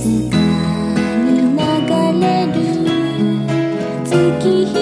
静かに流れる月日